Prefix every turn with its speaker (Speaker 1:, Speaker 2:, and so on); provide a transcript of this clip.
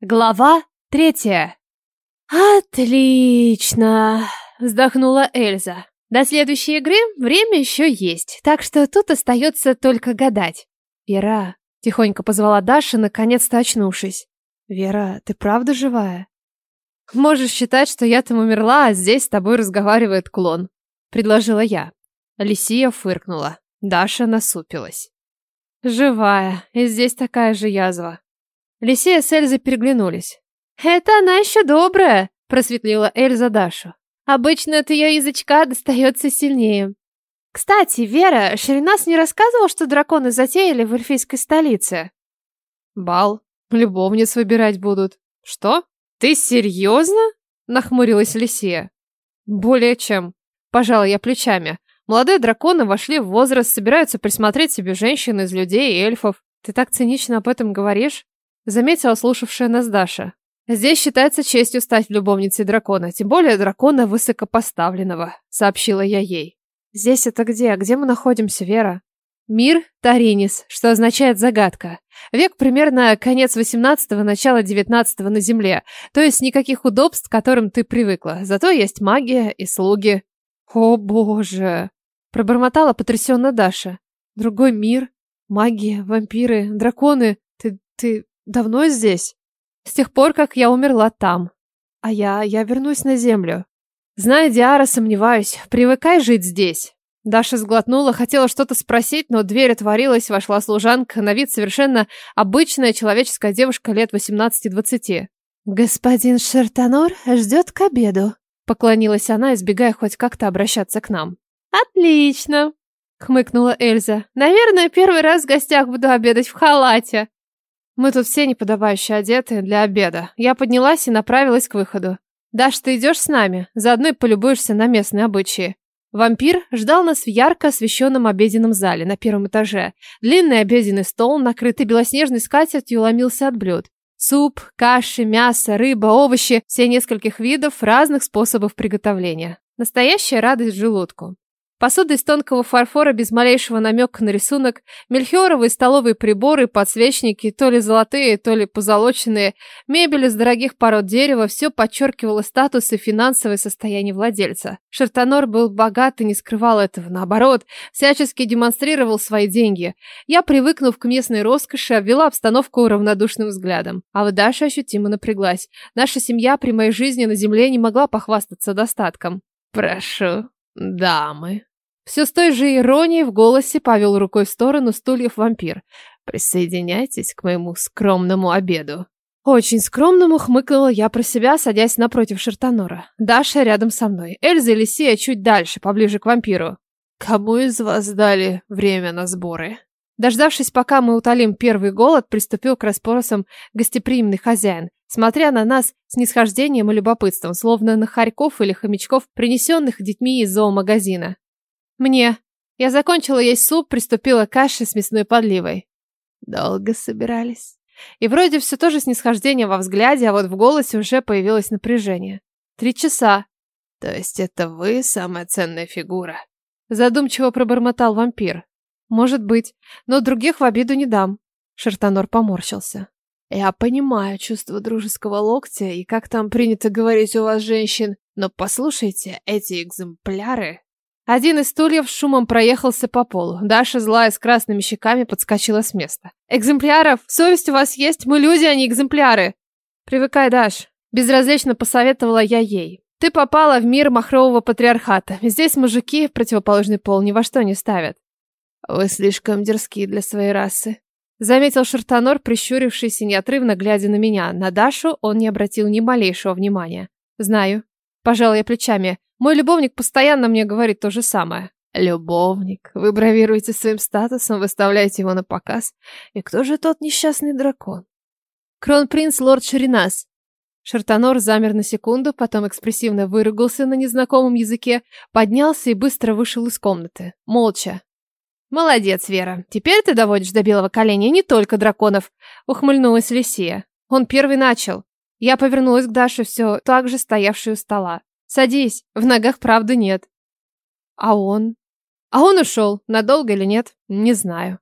Speaker 1: Глава третья. «Отлично!» — вздохнула Эльза. «До следующей игры время еще есть, так что тут остается только гадать». «Вера!» — тихонько позвала Даша, наконец-то очнувшись. «Вера, ты правда живая?» «Можешь считать, что я там умерла, а здесь с тобой разговаривает клон», — предложила я. Лисия фыркнула. Даша насупилась. «Живая, и здесь такая же язва. Лисея с Эльзой переглянулись. «Это она еще добрая!» – просветлила Эльза Дашу. «Обычно от ее язычка достается сильнее». «Кстати, Вера, Ширинас не рассказывал, что драконы затеяли в эльфийской столице?» «Бал. Любовниц выбирать будут». «Что? Ты серьезно?» – нахмурилась Лисия. «Более чем». Пожала я плечами. Молодые драконы вошли в возраст, собираются присмотреть себе женщин из людей и эльфов. Ты так цинично об этом говоришь? Заметила слушавшая нас Даша. Здесь считается честью стать любовницей дракона, тем более дракона высокопоставленного, сообщила я ей. Здесь это где? Где мы находимся, Вера? Мир Таринис, что означает загадка. Век примерно конец 18-го, начало 19-го на Земле. То есть никаких удобств, к которым ты привыкла. Зато есть магия и слуги. О боже! Пробормотала потрясенно Даша. Другой мир, магия, вампиры, драконы. Ты, ты Давно здесь? С тех пор, как я умерла там. А я, я вернусь на землю. Зная Диара, сомневаюсь. Привыкай жить здесь. Даша сглотнула, хотела что-то спросить, но дверь отворилась, вошла служанка, на вид совершенно обычная человеческая девушка лет 18-20. «Господин Шертанор ждет к обеду», — поклонилась она, избегая хоть как-то обращаться к нам. «Отлично», — хмыкнула Эльза. «Наверное, первый раз в гостях буду обедать в халате». Мы тут все неподобающе одеты для обеда. Я поднялась и направилась к выходу. Даш, ты идешь с нами? Заодно и полюбуешься на местные обычаи. Вампир ждал нас в ярко освещенном обеденном зале на первом этаже. Длинный обеденный стол, накрытый белоснежной скатертью, ломился от блюд. Суп, каши, мясо, рыба, овощи – все нескольких видов разных способов приготовления. Настоящая радость желудку. Посуда из тонкого фарфора без малейшего намека на рисунок, мельхиоровые столовые приборы, подсвечники, то ли золотые, то ли позолоченные, мебель из дорогих пород дерева, все подчеркивало статус и финансовое состояние владельца. Шартанор был богат и не скрывал этого, наоборот, всячески демонстрировал свои деньги. Я, привыкнув к местной роскоши, обвела обстановку равнодушным взглядом. А вот Даша ощутимо напряглась. Наша семья при моей жизни на земле не могла похвастаться достатком. «Прошу, дамы», все с той же иронией в голосе повел рукой в сторону стульев вампир. «Присоединяйтесь к моему скромному обеду». Очень скромному хмыкнула я про себя, садясь напротив Шартанора. Даша рядом со мной. Эльза и Лисия чуть дальше, поближе к вампиру. «Кому из вас дали время на сборы?» Дождавшись, пока мы утолим первый голод, приступил к расспросам гостеприимный хозяин, смотря на нас с нисхождением и любопытством, словно на хорьков или хомячков, принесенных детьми из зоомагазина. Мне. Я закончила есть суп, приступила к каше с мясной подливой. Долго собирались. И вроде все тоже снисхождение во взгляде, а вот в голосе уже появилось напряжение. Три часа. То есть это вы самая ценная фигура? Задумчиво пробормотал вампир. Может быть, но других в обиду не дам. Шартанор поморщился. Я понимаю чувство дружеского локтя и как там принято говорить у вас, женщин, но послушайте, эти экземпляры один из стульев шумом проехался по полу. Даша, злая с красными щеками, подскочила с места. «Экземпляров! Совесть у вас есть? Мы люди, а не экземпляры!» «Привыкай, Даш!» Безразлично посоветовала я ей. «Ты попала в мир махрового патриархата. Здесь мужики, противоположный пол, ни во что не ставят». «Вы слишком дерзки для своей расы», Заметил Шартанор, прищурившись и неотрывно глядя на меня. На Дашу он не обратил ни малейшего внимания. «Знаю». Пожал я плечами. Мой любовник постоянно мне говорит то же самое. Любовник. Вы бравируете своим статусом, выставляете его на показ. И кто же тот несчастный дракон? Кронпринц лорд Ширинас. Шартанор замер на секунду, потом экспрессивно выругался на незнакомом языке, поднялся и быстро вышел из комнаты. Молча. «Молодец, Вера. Теперь ты доводишь до белого коленя не только драконов», — ухмыльнулась Лисия. Он первый начал. Я повернулась к Даше, все так же стоявшей у стола. Садись, в ногах правды нет. А он? А он ушел. Надолго или нет? Не знаю.